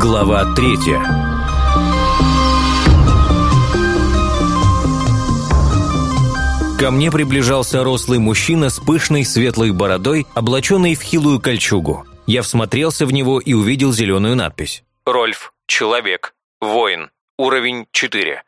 Глава третья Ко мне приближался рослый мужчина с пышной светлой бородой, облаченный в хилую кольчугу. Я всмотрелся в него и увидел зеленую надпись. «Рольф. Человек. Воин. Уровень 4».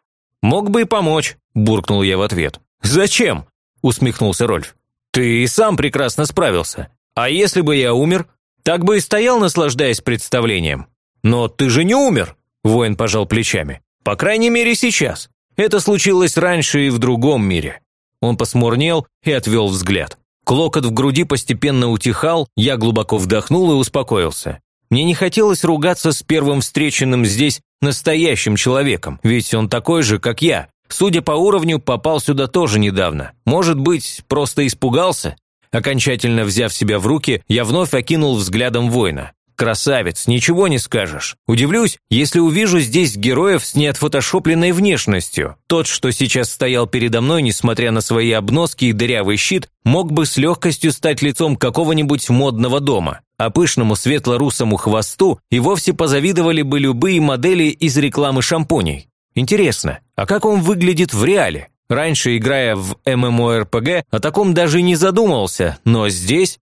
«Мог бы и помочь», – буркнул я в ответ. «Зачем?» – усмехнулся Рольф. «Ты и сам прекрасно справился. А если бы я умер, так бы и стоял, наслаждаясь представлением. Но ты же не умер», – воин пожал плечами. «По крайней мере, сейчас. Это случилось раньше и в другом мире». Он посмурнел и отвел взгляд. Клокот в груди постепенно утихал, я глубоко вдохнул и успокоился. Мне не хотелось ругаться с первым встреченным здесь настоящим человеком, ведь он такой же, как я. Судя по уровню, попал сюда тоже недавно. Может быть, просто испугался? Окончательно взяв себя в руки, я вновь окинул взглядом воина. Красавец, ничего не скажешь. Удивлюсь, если увижу здесь героев с неотфотошопленной внешностью. Тот, что сейчас стоял передо мной, несмотря на свои обноски и дырявый щит, мог бы с легкостью стать лицом какого-нибудь модного дома. А пышному светло-русому хвосту и вовсе позавидовали бы любые модели из рекламы шампуней. Интересно, а как он выглядит в реале? Раньше, играя в MMORPG, о таком даже не задумывался, но здесь...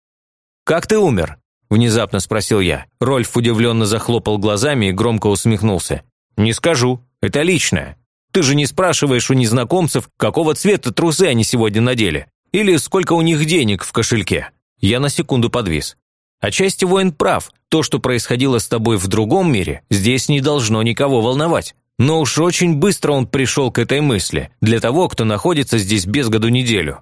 «Как ты умер?» – внезапно спросил я. Рольф удивленно захлопал глазами и громко усмехнулся. «Не скажу. Это личное. Ты же не спрашиваешь у незнакомцев, какого цвета трусы они сегодня надели. Или сколько у них денег в кошельке». Я на секунду подвис. Отчасти воин прав. То, что происходило с тобой в другом мире, здесь не должно никого волновать. Но уж очень быстро он пришел к этой мысли, для того, кто находится здесь без году неделю.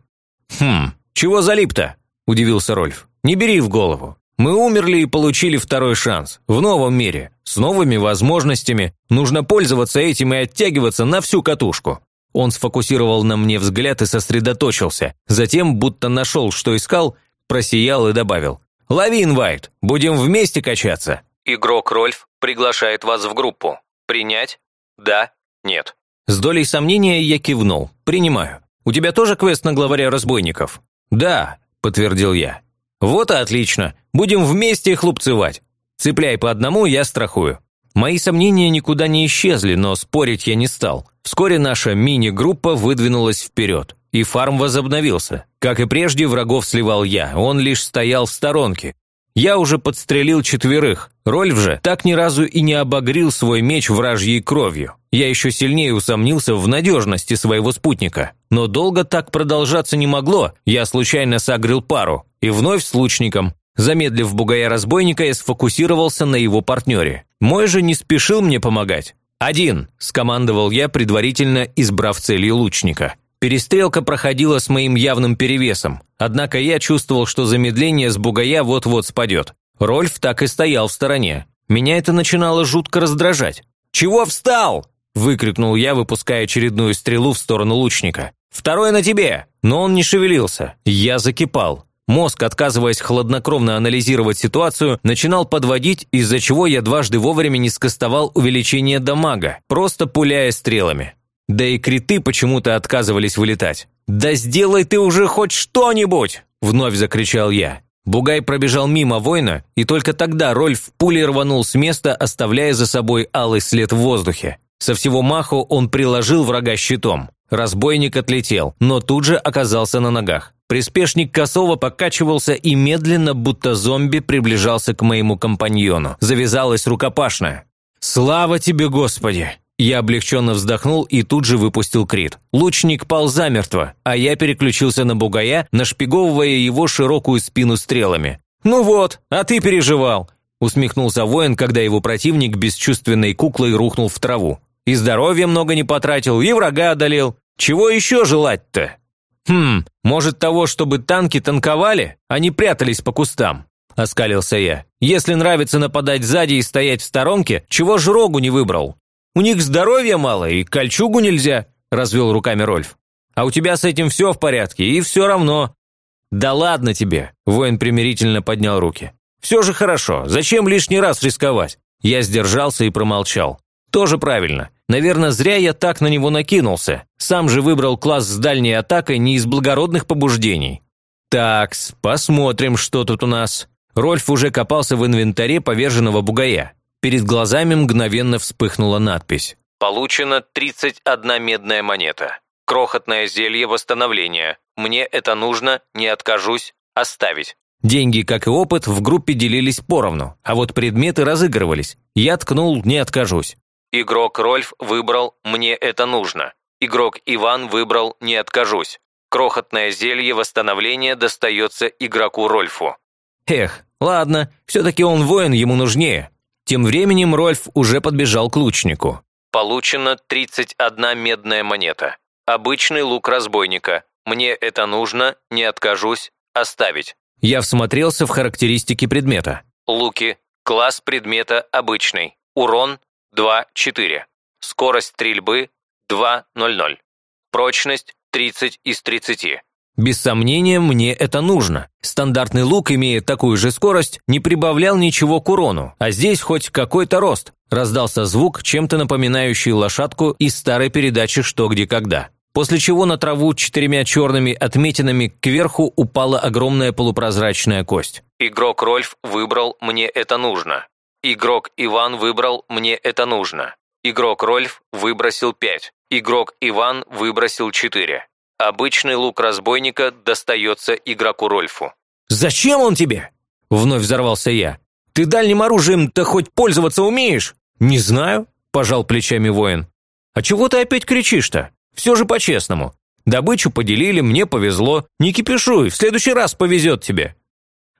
«Хм, чего залип-то?» – удивился Рольф. «Не бери в голову. Мы умерли и получили второй шанс. В новом мире. С новыми возможностями. Нужно пользоваться этим и оттягиваться на всю катушку. Он сфокусировал на мне взгляд и сосредоточился. Затем, будто нашел, что искал, просиял и добавил. «Лови инвайт. Будем вместе качаться». Игрок Рольф приглашает вас в группу. Принять? Да? Нет? С долей сомнения я кивнул. Принимаю. У тебя тоже квест на главаря разбойников? Да, подтвердил я. «Вот и отлично. Будем вместе хлопцевать. Цепляй по одному, я страхую». Мои сомнения никуда не исчезли, но спорить я не стал. Вскоре наша мини-группа выдвинулась вперед, и фарм возобновился. Как и прежде, врагов сливал я, он лишь стоял в сторонке, я уже подстрелил четверых. Рольф же так ни разу и не обогрил свой меч вражьей кровью. Я еще сильнее усомнился в надежности своего спутника. Но долго так продолжаться не могло. Я случайно согрел пару. И вновь с лучником. Замедлив бугая разбойника, я сфокусировался на его партнере. Мой же не спешил мне помогать. «Один!» – скомандовал я, предварительно избрав целью лучника. Перестрелка проходила с моим явным перевесом, однако я чувствовал, что замедление с бугая вот-вот спадет. Рольф так и стоял в стороне. Меня это начинало жутко раздражать. «Чего встал?» – выкрикнул я, выпуская очередную стрелу в сторону лучника. «Второй на тебе!» Но он не шевелился. Я закипал. Мозг, отказываясь хладнокровно анализировать ситуацию, начинал подводить, из-за чего я дважды вовремя не скостовал увеличение дамага, просто пуляя стрелами. Да и криты почему-то отказывались вылетать. «Да сделай ты уже хоть что-нибудь!» – вновь закричал я. Бугай пробежал мимо воина, и только тогда Рольф пулей рванул с места, оставляя за собой алый след в воздухе. Со всего маху он приложил врага щитом. Разбойник отлетел, но тут же оказался на ногах. Приспешник косово покачивался и медленно, будто зомби, приближался к моему компаньону. Завязалась рукопашная. «Слава тебе, Господи!» Я облегченно вздохнул и тут же выпустил крит. Лучник пал замертво, а я переключился на бугая, нашпиговывая его широкую спину стрелами. «Ну вот, а ты переживал!» усмехнулся воин, когда его противник бесчувственной куклой рухнул в траву. «И здоровья много не потратил, и врага одолел. Чего еще желать-то?» «Хм, может того, чтобы танки танковали, а не прятались по кустам?» – оскалился я. «Если нравится нападать сзади и стоять в сторонке, чего ж рогу не выбрал? У них здоровья мало, и кольчугу нельзя», – развел руками Рольф. «А у тебя с этим все в порядке, и все равно». «Да ладно тебе», – воин примирительно поднял руки. «Все же хорошо, зачем лишний раз рисковать?» Я сдержался и промолчал. «Тоже правильно. Наверное, зря я так на него накинулся. Сам же выбрал класс с дальней атакой не из благородных побуждений. Такс, посмотрим, что тут у нас. Рольф уже копался в инвентаре поверженного бугая. Перед глазами мгновенно вспыхнула надпись. Получено 31 медная монета. Крохотное зелье восстановления. Мне это нужно, не откажусь, оставить. Деньги, как и опыт, в группе делились поровну, а вот предметы разыгрывались. Я ткнул «не откажусь». Игрок Рольф выбрал «мне это нужно». Игрок Иван выбрал «не откажусь». Крохотное зелье восстановления достается игроку Рольфу. Эх, ладно, все-таки он воин, ему нужнее. Тем временем Рольф уже подбежал к лучнику. Получено 31 медная монета. Обычный лук разбойника. Мне это нужно, не откажусь, оставить. Я всмотрелся в характеристики предмета. Луки. Класс предмета обычный. Урон 2-4. Скорость стрельбы 2-0-0. Прочность 30 из 30. Без сомнения, мне это нужно. Стандартный лук, имея такую же скорость, не прибавлял ничего к урону, а здесь хоть какой-то рост. Раздался звук, чем-то напоминающий лошадку из старой передачи «Что, где, когда» после чего на траву четырьмя черными отметинами кверху упала огромная полупрозрачная кость. Игрок Рольф выбрал «Мне это нужно». Игрок Иван выбрал «Мне это нужно». Игрок Рольф выбросил 5. Игрок Иван выбросил 4. Обычный лук разбойника достается игроку Рольфу. «Зачем он тебе?» – вновь взорвался я. «Ты дальним оружием-то хоть пользоваться умеешь?» «Не знаю», – пожал плечами воин. «А чего ты опять кричишь-то? Все же по-честному. Добычу поделили, мне повезло. Не кипишуй, в следующий раз повезет тебе».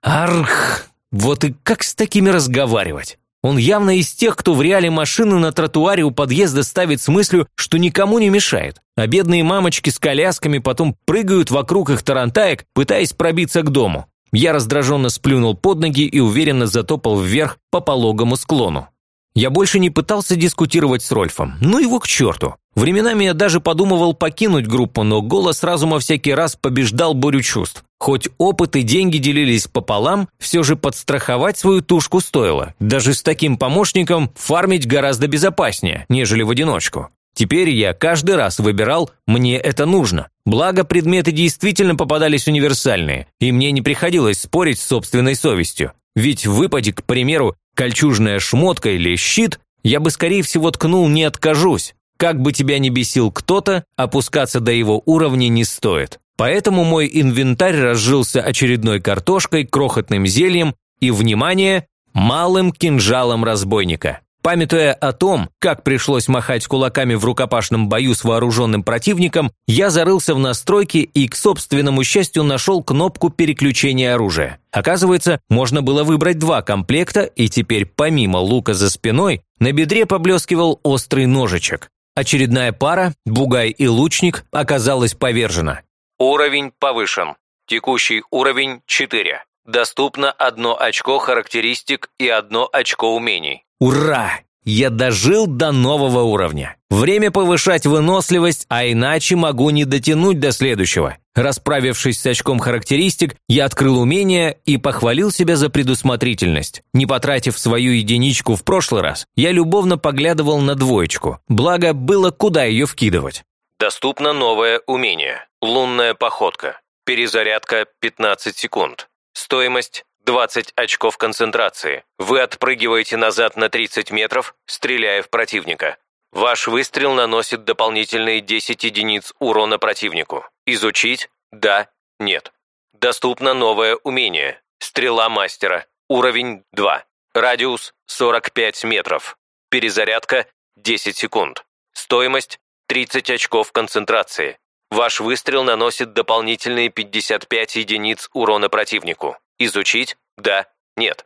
«Арх! Вот и как с такими разговаривать?» Он явно из тех, кто в реале машины на тротуаре у подъезда ставит с мыслью, что никому не мешает. А бедные мамочки с колясками потом прыгают вокруг их тарантаек, пытаясь пробиться к дому. Я раздраженно сплюнул под ноги и уверенно затопал вверх по пологому склону. Я больше не пытался дискутировать с Рольфом. Ну его к черту. Временами я даже подумывал покинуть группу, но голос разума всякий раз побеждал бурю чувств. Хоть опыт и деньги делились пополам, все же подстраховать свою тушку стоило. Даже с таким помощником фармить гораздо безопаснее, нежели в одиночку. Теперь я каждый раз выбирал «мне это нужно». Благо, предметы действительно попадались универсальные, и мне не приходилось спорить с собственной совестью. Ведь в выпаде, к примеру, кольчужная шмотка или щит, я бы скорее всего ткнул «не откажусь». Как бы тебя ни бесил кто-то, опускаться до его уровня не стоит. Поэтому мой инвентарь разжился очередной картошкой, крохотным зельем и, внимание, малым кинжалом разбойника. Памятуя о том, как пришлось махать кулаками в рукопашном бою с вооруженным противником, я зарылся в настройки и, к собственному счастью, нашел кнопку переключения оружия. Оказывается, можно было выбрать два комплекта, и теперь помимо лука за спиной на бедре поблескивал острый ножичек. Очередная пара, бугай и лучник, оказалась повержена. Уровень повышен. Текущий уровень 4. Доступно одно очко характеристик и одно очко умений. Ура! Я дожил до нового уровня. Время повышать выносливость, а иначе могу не дотянуть до следующего. Расправившись с очком характеристик, я открыл умение и похвалил себя за предусмотрительность. Не потратив свою единичку в прошлый раз, я любовно поглядывал на двоечку. Благо, было куда ее вкидывать. Доступно новое умение. Лунная походка. Перезарядка 15 секунд. Стоимость 20 очков концентрации. Вы отпрыгиваете назад на 30 метров, стреляя в противника. Ваш выстрел наносит дополнительные 10 единиц урона противнику. Изучить? Да, нет. Доступно новое умение. Стрела мастера. Уровень 2. Радиус 45 метров. Перезарядка 10 секунд. Стоимость 30 очков концентрации. Ваш выстрел наносит дополнительные 55 единиц урона противнику. Изучить? Да, нет.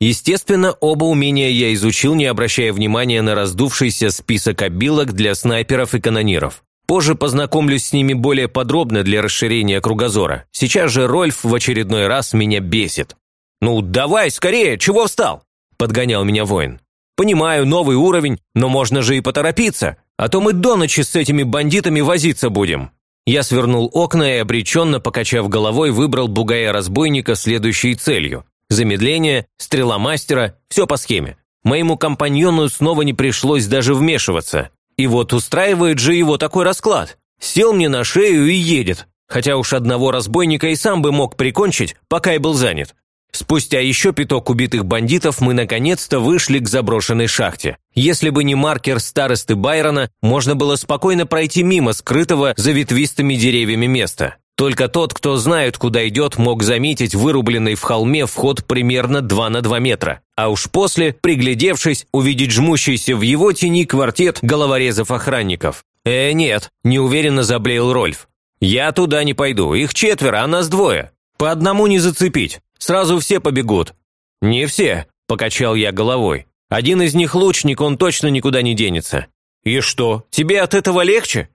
Естественно, оба умения я изучил, не обращая внимания на раздувшийся список обилок для снайперов и канониров. Позже познакомлюсь с ними более подробно для расширения кругозора. Сейчас же Рольф в очередной раз меня бесит. «Ну, давай, скорее, чего встал?» – подгонял меня воин. «Понимаю, новый уровень, но можно же и поторопиться, а то мы до ночи с этими бандитами возиться будем». Я свернул окна и, обреченно покачав головой, выбрал бугая-разбойника следующей целью. Замедление, стрела мастера, все по схеме. Моему компаньону снова не пришлось даже вмешиваться. И вот устраивает же его такой расклад. Сел мне на шею и едет. Хотя уж одного разбойника и сам бы мог прикончить, пока я был занят. Спустя еще пяток убитых бандитов мы наконец-то вышли к заброшенной шахте. Если бы не маркер старосты Байрона, можно было спокойно пройти мимо скрытого за ветвистыми деревьями места. Только тот, кто знает, куда идет, мог заметить вырубленный в холме вход примерно 2 на 2 метра. А уж после, приглядевшись, увидеть жмущийся в его тени квартет головорезов-охранников. «Э, нет», – неуверенно заблеял Рольф. «Я туда не пойду, их четверо, а нас двое. По одному не зацепить, сразу все побегут». «Не все», – покачал я головой. «Один из них лучник, он точно никуда не денется». «И что, тебе от этого легче?»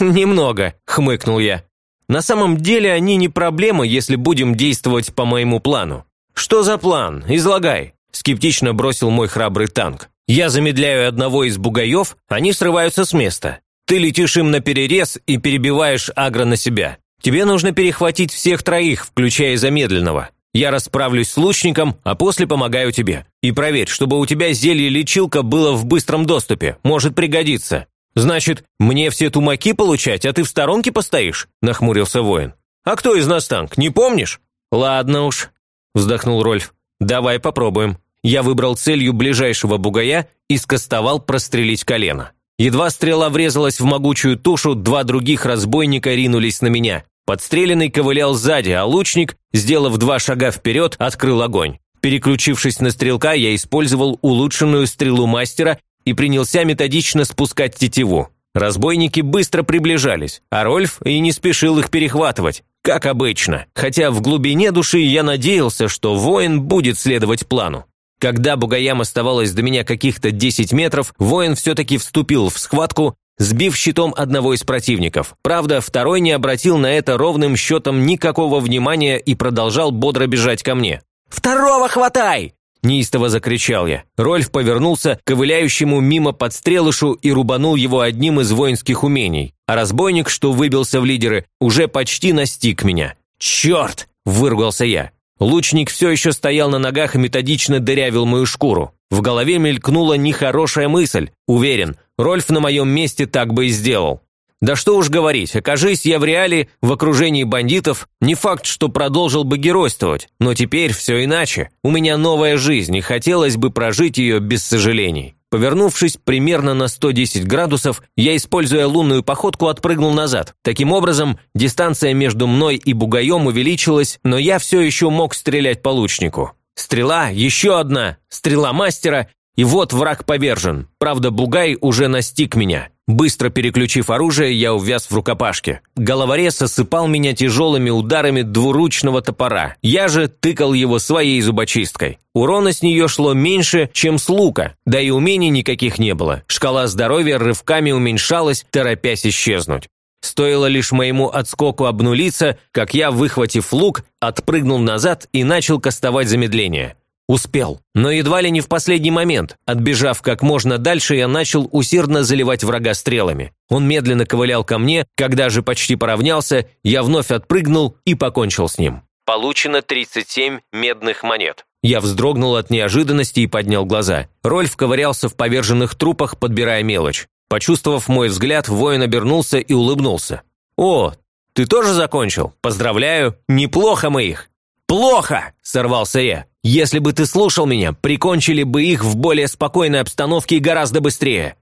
«Немного», – хмыкнул я. На самом деле они не проблема, если будем действовать по моему плану. Что за план? Излагай. Скептично бросил мой храбрый танк. Я замедляю одного из бугаев, они срываются с места. Ты летишь им на перерез и перебиваешь агро на себя. Тебе нужно перехватить всех троих, включая замедленного. Я расправлюсь с лучником, а после помогаю тебе. И проверь, чтобы у тебя зелье-лечилка было в быстром доступе, может пригодиться. «Значит, мне все тумаки получать, а ты в сторонке постоишь?» – нахмурился воин. «А кто из нас танк, не помнишь?» «Ладно уж», – вздохнул Рольф. «Давай попробуем». Я выбрал целью ближайшего бугая и скостовал прострелить колено. Едва стрела врезалась в могучую тушу, два других разбойника ринулись на меня. Подстреленный ковылял сзади, а лучник, сделав два шага вперед, открыл огонь. Переключившись на стрелка, я использовал улучшенную стрелу мастера и принялся методично спускать тетиву. Разбойники быстро приближались, а Рольф и не спешил их перехватывать, как обычно, хотя в глубине души я надеялся, что воин будет следовать плану. Когда Бугаям оставалось до меня каких-то 10 метров, воин все-таки вступил в схватку, сбив щитом одного из противников. Правда, второй не обратил на это ровным счетом никакого внимания и продолжал бодро бежать ко мне. «Второго хватай!» неистово закричал я. Рольф повернулся к ковыляющему мимо подстрелышу и рубанул его одним из воинских умений. А разбойник, что выбился в лидеры, уже почти настиг меня. «Черт!» – выругался я. Лучник все еще стоял на ногах и методично дырявил мою шкуру. В голове мелькнула нехорошая мысль. Уверен, Рольф на моем месте так бы и сделал. Да что уж говорить, окажись я в реале, в окружении бандитов, не факт, что продолжил бы геройствовать, но теперь все иначе. У меня новая жизнь, и хотелось бы прожить ее без сожалений. Повернувшись примерно на 110 градусов, я, используя лунную походку, отпрыгнул назад. Таким образом, дистанция между мной и бугаем увеличилась, но я все еще мог стрелять по лучнику. Стрела, еще одна, стрела мастера, и вот враг повержен. Правда, бугай уже настиг меня. Быстро переключив оружие, я увяз в рукопашке. Головорез осыпал меня тяжелыми ударами двуручного топора. Я же тыкал его своей зубочисткой. Урона с нее шло меньше, чем с лука, да и умений никаких не было. Шкала здоровья рывками уменьшалась, торопясь исчезнуть. Стоило лишь моему отскоку обнулиться, как я, выхватив лук, отпрыгнул назад и начал кастовать замедление. Успел. Но едва ли не в последний момент. Отбежав как можно дальше, я начал усердно заливать врага стрелами. Он медленно ковылял ко мне, когда же почти поравнялся, я вновь отпрыгнул и покончил с ним. Получено 37 медных монет. Я вздрогнул от неожиданности и поднял глаза. Рольф ковырялся в поверженных трупах, подбирая мелочь. Почувствовав мой взгляд, воин обернулся и улыбнулся. «О, ты тоже закончил? Поздравляю! Неплохо мы их!» «Плохо!» – сорвался я. «Если бы ты слушал меня, прикончили бы их в более спокойной обстановке и гораздо быстрее».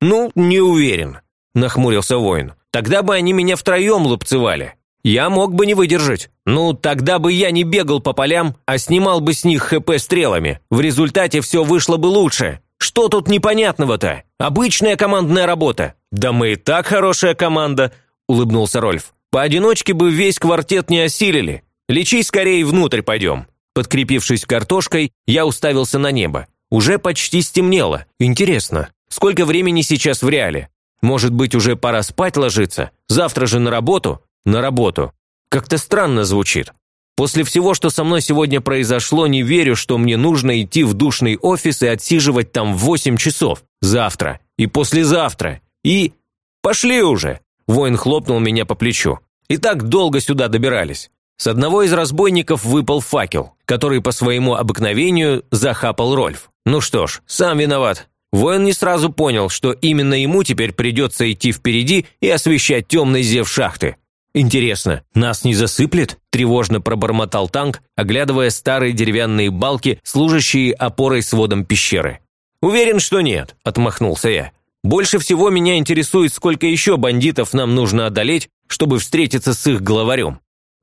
«Ну, не уверен», – нахмурился воин. «Тогда бы они меня втроем лупцевали. Я мог бы не выдержать. Ну, тогда бы я не бегал по полям, а снимал бы с них ХП стрелами. В результате все вышло бы лучше. Что тут непонятного-то? Обычная командная работа». «Да мы и так хорошая команда», – улыбнулся Рольф. «Поодиночке бы весь квартет не осилили. Лечись скорее внутрь пойдем». Подкрепившись картошкой, я уставился на небо. Уже почти стемнело. Интересно, сколько времени сейчас в реале? Может быть, уже пора спать ложиться? Завтра же на работу? На работу. Как-то странно звучит. После всего, что со мной сегодня произошло, не верю, что мне нужно идти в душный офис и отсиживать там 8 часов. Завтра. И послезавтра. И... Пошли уже! Воин хлопнул меня по плечу. И так долго сюда добирались. С одного из разбойников выпал факел, который по своему обыкновению захапал Рольф. Ну что ж, сам виноват. Воин не сразу понял, что именно ему теперь придется идти впереди и освещать темный зев шахты. «Интересно, нас не засыплет?» – тревожно пробормотал танк, оглядывая старые деревянные балки, служащие опорой сводом пещеры. «Уверен, что нет», – отмахнулся я. «Больше всего меня интересует, сколько еще бандитов нам нужно одолеть, чтобы встретиться с их главарем».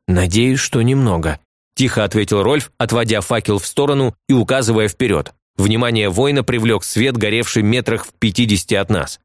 «Надеюсь, что немного», – тихо ответил Рольф, отводя факел в сторону и указывая вперед. Внимание воина привлек свет, горевший метрах в пятидесяти от нас.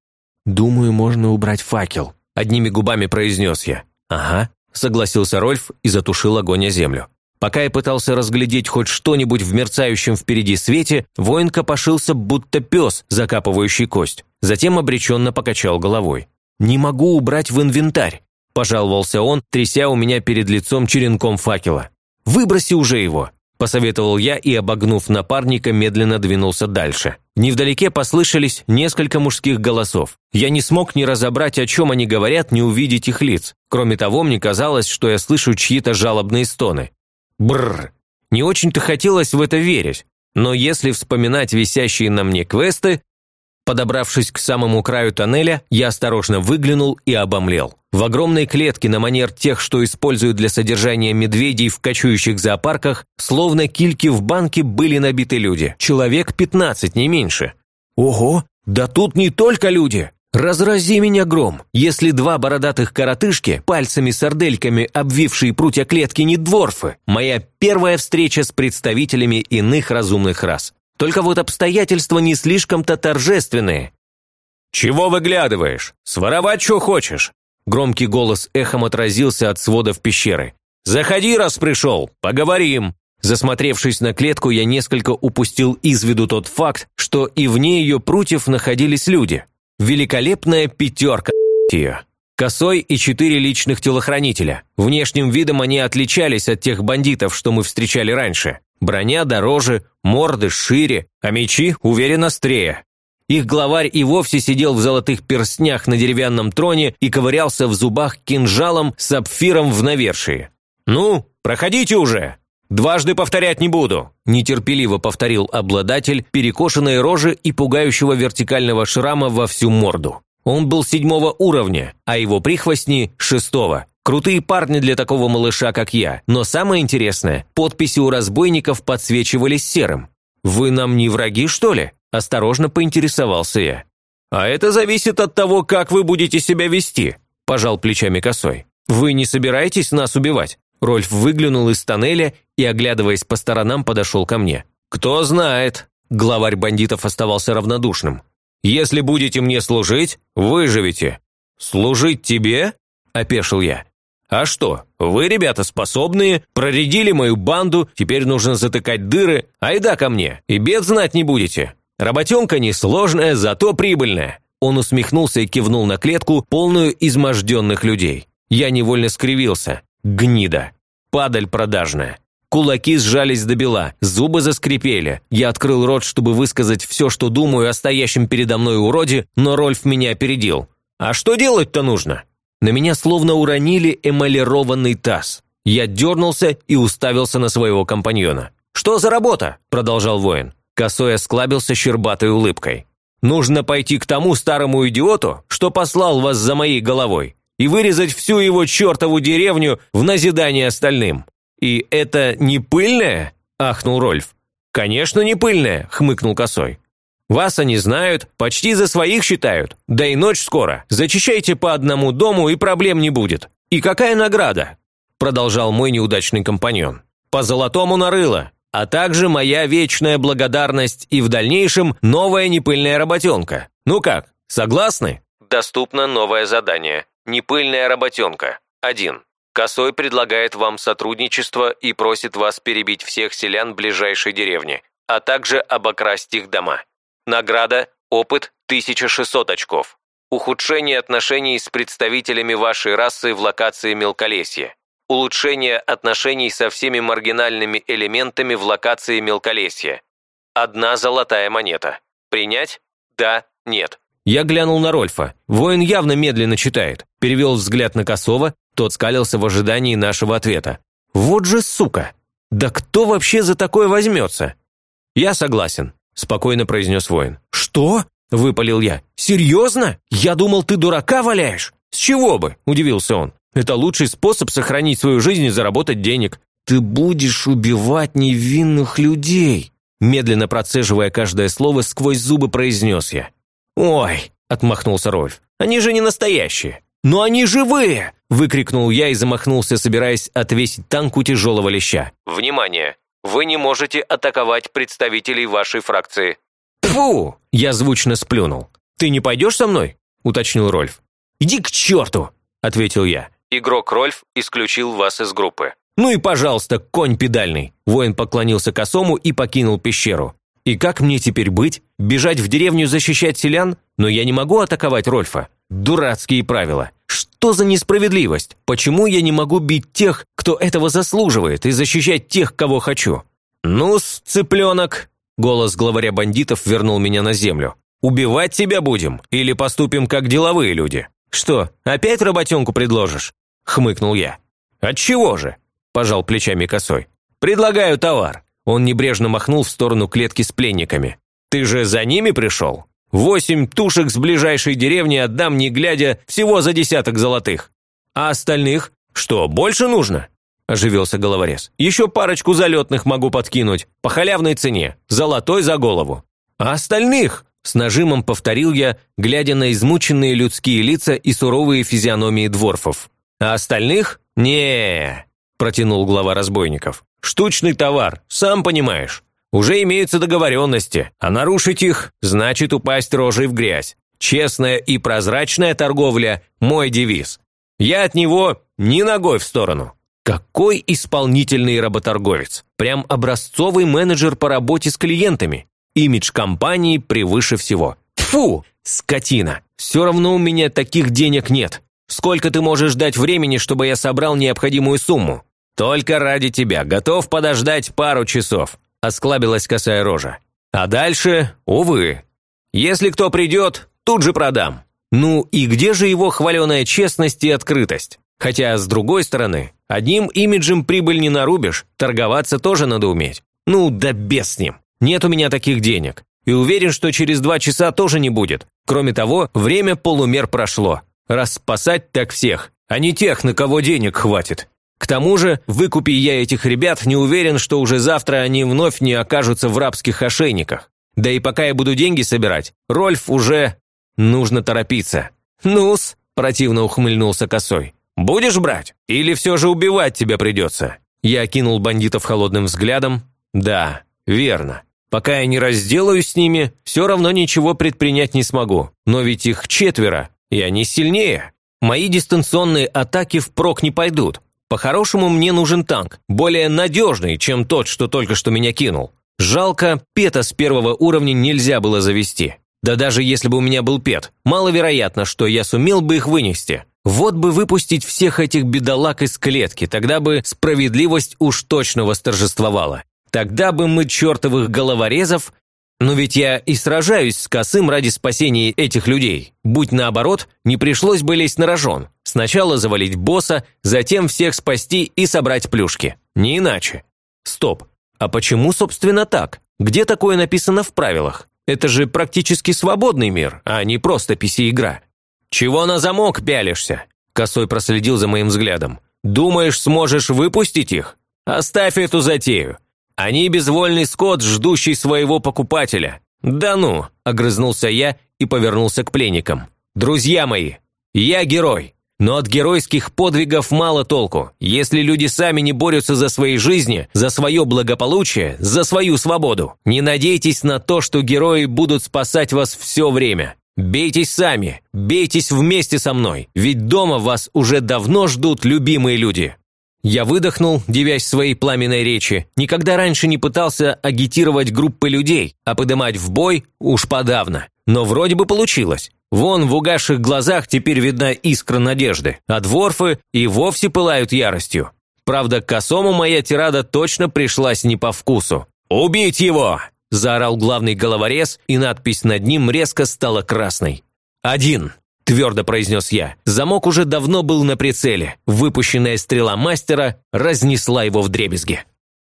«Думаю, можно убрать факел», – одними губами произнес я. «Ага», – согласился Рольф и затушил огонь о землю. Пока я пытался разглядеть хоть что-нибудь в мерцающем впереди свете, воин копошился, будто пес, закапывающий кость. Затем обреченно покачал головой. «Не могу убрать в инвентарь», – пожаловался он, тряся у меня перед лицом черенком факела. «Выброси уже его», – посоветовал я и, обогнув напарника, медленно двинулся дальше. Невдалеке послышались несколько мужских голосов. Я не смог ни разобрать, о чем они говорят, ни увидеть их лиц. Кроме того, мне казалось, что я слышу чьи-то жалобные стоны. Бррр. Не очень-то хотелось в это верить. Но если вспоминать висящие на мне квесты, Подобравшись к самому краю тоннеля, я осторожно выглянул и обомлел. В огромной клетке на манер тех, что используют для содержания медведей в кочующих зоопарках, словно кильки в банке были набиты люди. Человек 15, не меньше. Ого, да тут не только люди! Разрази меня гром, если два бородатых коротышки, пальцами-сардельками обвившие прутья клетки не дворфы, моя первая встреча с представителями иных разумных рас. Только вот обстоятельства не слишком-то торжественные. «Чего выглядываешь? Своровать что хочешь?» Громкий голос эхом отразился от сводов пещеры. «Заходи, раз пришел, поговорим!» Засмотревшись на клетку, я несколько упустил из виду тот факт, что и вне ее прутьев находились люди. Великолепная пятерка ее. Косой и четыре личных телохранителя. Внешним видом они отличались от тех бандитов, что мы встречали раньше. Броня дороже, морды шире, а мечи уверенно острее. Их главарь и вовсе сидел в золотых перстнях на деревянном троне и ковырялся в зубах кинжалом с сапфиром в навершии. «Ну, проходите уже!» «Дважды повторять не буду», – нетерпеливо повторил обладатель перекошенной рожи и пугающего вертикального шрама во всю морду. Он был седьмого уровня, а его прихвостни – шестого. Крутые парни для такого малыша, как я. Но самое интересное, подписи у разбойников подсвечивались серым. «Вы нам не враги, что ли?» – осторожно поинтересовался я. «А это зависит от того, как вы будете себя вести», – пожал плечами косой. «Вы не собираетесь нас убивать?» Рольф выглянул из тоннеля и, оглядываясь по сторонам, подошел ко мне. «Кто знает», – главарь бандитов оставался равнодушным. «Если будете мне служить, выживете». «Служить тебе?» – опешил я. А что, вы, ребята, способные, проредили мою банду, теперь нужно затыкать дыры, айда ко мне, и бед знать не будете. Работенка несложная, зато прибыльная». Он усмехнулся и кивнул на клетку, полную изможденных людей. Я невольно скривился. Гнида. Падаль продажная. Кулаки сжались до бела, зубы заскрипели. Я открыл рот, чтобы высказать все, что думаю о стоящем передо мной уроде, но Рольф меня опередил. «А что делать-то нужно?» На меня словно уронили эмалированный таз. Я дернулся и уставился на своего компаньона. «Что за работа?» – продолжал воин. Косой осклабился щербатой улыбкой. «Нужно пойти к тому старому идиоту, что послал вас за моей головой, и вырезать всю его чертову деревню в назидание остальным. И это не пыльное?» – ахнул Рольф. «Конечно, не пыльное», – хмыкнул Косой. Вас они знают, почти за своих считают. Да и ночь скоро. Зачищайте по одному дому, и проблем не будет. И какая награда?» Продолжал мой неудачный компаньон. «По золотому нарыло, а также моя вечная благодарность и в дальнейшем новая непыльная работенка. Ну как, согласны?» Доступно новое задание. Непыльная работенка. 1. Косой предлагает вам сотрудничество и просит вас перебить всех селян ближайшей деревни, а также обокрасть их дома. Награда – опыт 1600 очков. Ухудшение отношений с представителями вашей расы в локации Мелколесье. Улучшение отношений со всеми маргинальными элементами в локации Мелколесье. Одна золотая монета. Принять? Да, нет. Я глянул на Рольфа. Воин явно медленно читает. Перевел взгляд на Косова, тот скалился в ожидании нашего ответа. Вот же сука! Да кто вообще за такое возьмется? Я согласен. – спокойно произнес воин. «Что?» – выпалил я. «Серьезно? Я думал, ты дурака валяешь?» «С чего бы?» – удивился он. Это лучший способ сохранить свою жизнь и заработать денег. Ты будешь убивать невинных людей, медленно процеживая каждое слово, сквозь зубы произнес я. «Ой!» – отмахнулся Рольф. «Они же не настоящие!» «Но они живые!» – выкрикнул я и замахнулся, собираясь отвесить танку тяжелого леща. «Внимание! Вы не можете атаковать представителей вашей фракции». «Фу!» – я звучно сплюнул. «Ты не пойдешь со мной?» – уточнил Рольф. «Иди к черту!» – ответил я. Игрок Рольф исключил вас из группы. «Ну и пожалуйста, конь педальный!» Воин поклонился косому и покинул пещеру. «И как мне теперь быть? Бежать в деревню защищать селян? Но я не могу атаковать Рольфа. Дурацкие правила. Что за несправедливость? Почему я не могу бить тех, кто этого заслуживает, и защищать тех, кого хочу? ну цыпленок!» Голос главаря бандитов вернул меня на землю. «Убивать тебя будем? Или поступим как деловые люди?» «Что, опять работенку предложишь?» – хмыкнул я. «Отчего же?» – пожал плечами косой. «Предлагаю товар». Он небрежно махнул в сторону клетки с пленниками. «Ты же за ними пришел? Восемь тушек с ближайшей деревни отдам, не глядя, всего за десяток золотых. А остальных? Что, больше нужно?» – оживился головорез. «Еще парочку залетных могу подкинуть, по халявной цене, золотой за голову. А остальных?» С нажимом повторил я, глядя на измученные людские лица и суровые физиономии дворфов. «А остальных? не протянул глава разбойников. «Штучный товар, сам понимаешь. Уже имеются договоренности, а нарушить их значит упасть рожей в грязь. Честная и прозрачная торговля – мой девиз. Я от него ни ногой в сторону». Какой исполнительный работорговец! Прям образцовый менеджер по работе с клиентами. Имидж компании превыше всего. Фу, скотина! Все равно у меня таких денег нет. Сколько ты можешь дать времени, чтобы я собрал необходимую сумму? Только ради тебя. Готов подождать пару часов. Осклабилась косая рожа. А дальше, увы. Если кто придет, тут же продам. Ну и где же его хваленая честность и открытость? Хотя, с другой стороны, одним имиджем прибыль не нарубишь, торговаться тоже надо уметь. Ну да без с ним. Нет у меня таких денег. И уверен, что через два часа тоже не будет. Кроме того, время полумер прошло. Раз спасать, так всех, а не тех, на кого денег хватит. К тому же, выкупи я этих ребят, не уверен, что уже завтра они вновь не окажутся в рабских ошейниках. Да и пока я буду деньги собирать, Рольф уже... Нужно торопиться. «Ну-с», противно ухмыльнулся косой. «Будешь брать? Или все же убивать тебя придется?» Я окинул бандитов холодным взглядом. «Да, верно. Пока я не разделаюсь с ними, все равно ничего предпринять не смогу. Но ведь их четверо, и они сильнее. Мои дистанционные атаки впрок не пойдут. По-хорошему мне нужен танк, более надежный, чем тот, что только что меня кинул. Жалко, пета с первого уровня нельзя было завести. Да даже если бы у меня был пет, маловероятно, что я сумел бы их вынести. Вот бы выпустить всех этих бедолаг из клетки, тогда бы справедливость уж точно восторжествовала. Тогда бы мы чертовых головорезов... Но ведь я и сражаюсь с косым ради спасения этих людей. Будь наоборот, не пришлось бы лезть на рожон. Сначала завалить босса, затем всех спасти и собрать плюшки. Не иначе. Стоп. А почему, собственно, так? Где такое написано в правилах? Это же практически свободный мир, а не просто PC-игра. «Чего на замок пялишься?» Косой проследил за моим взглядом. «Думаешь, сможешь выпустить их? Оставь эту затею. Они безвольный скот, ждущий своего покупателя. Да ну, огрызнулся я и повернулся к пленникам. Друзья мои, я герой. Но от геройских подвигов мало толку, если люди сами не борются за свои жизни, за свое благополучие, за свою свободу. Не надейтесь на то, что герои будут спасать вас все время. Бейтесь сами, бейтесь вместе со мной, ведь дома вас уже давно ждут любимые люди. Я выдохнул, девясь своей пламенной речи. Никогда раньше не пытался агитировать группы людей, а подымать в бой уж подавно. Но вроде бы получилось. Вон в угасших глазах теперь видна искра надежды, а дворфы и вовсе пылают яростью. Правда, косому моя тирада точно пришлась не по вкусу. «Убить его!» – заорал главный головорез, и надпись над ним резко стала красной. «Один!» – твердо произнес я. Замок уже давно был на прицеле. Выпущенная стрела мастера разнесла его в дребезги.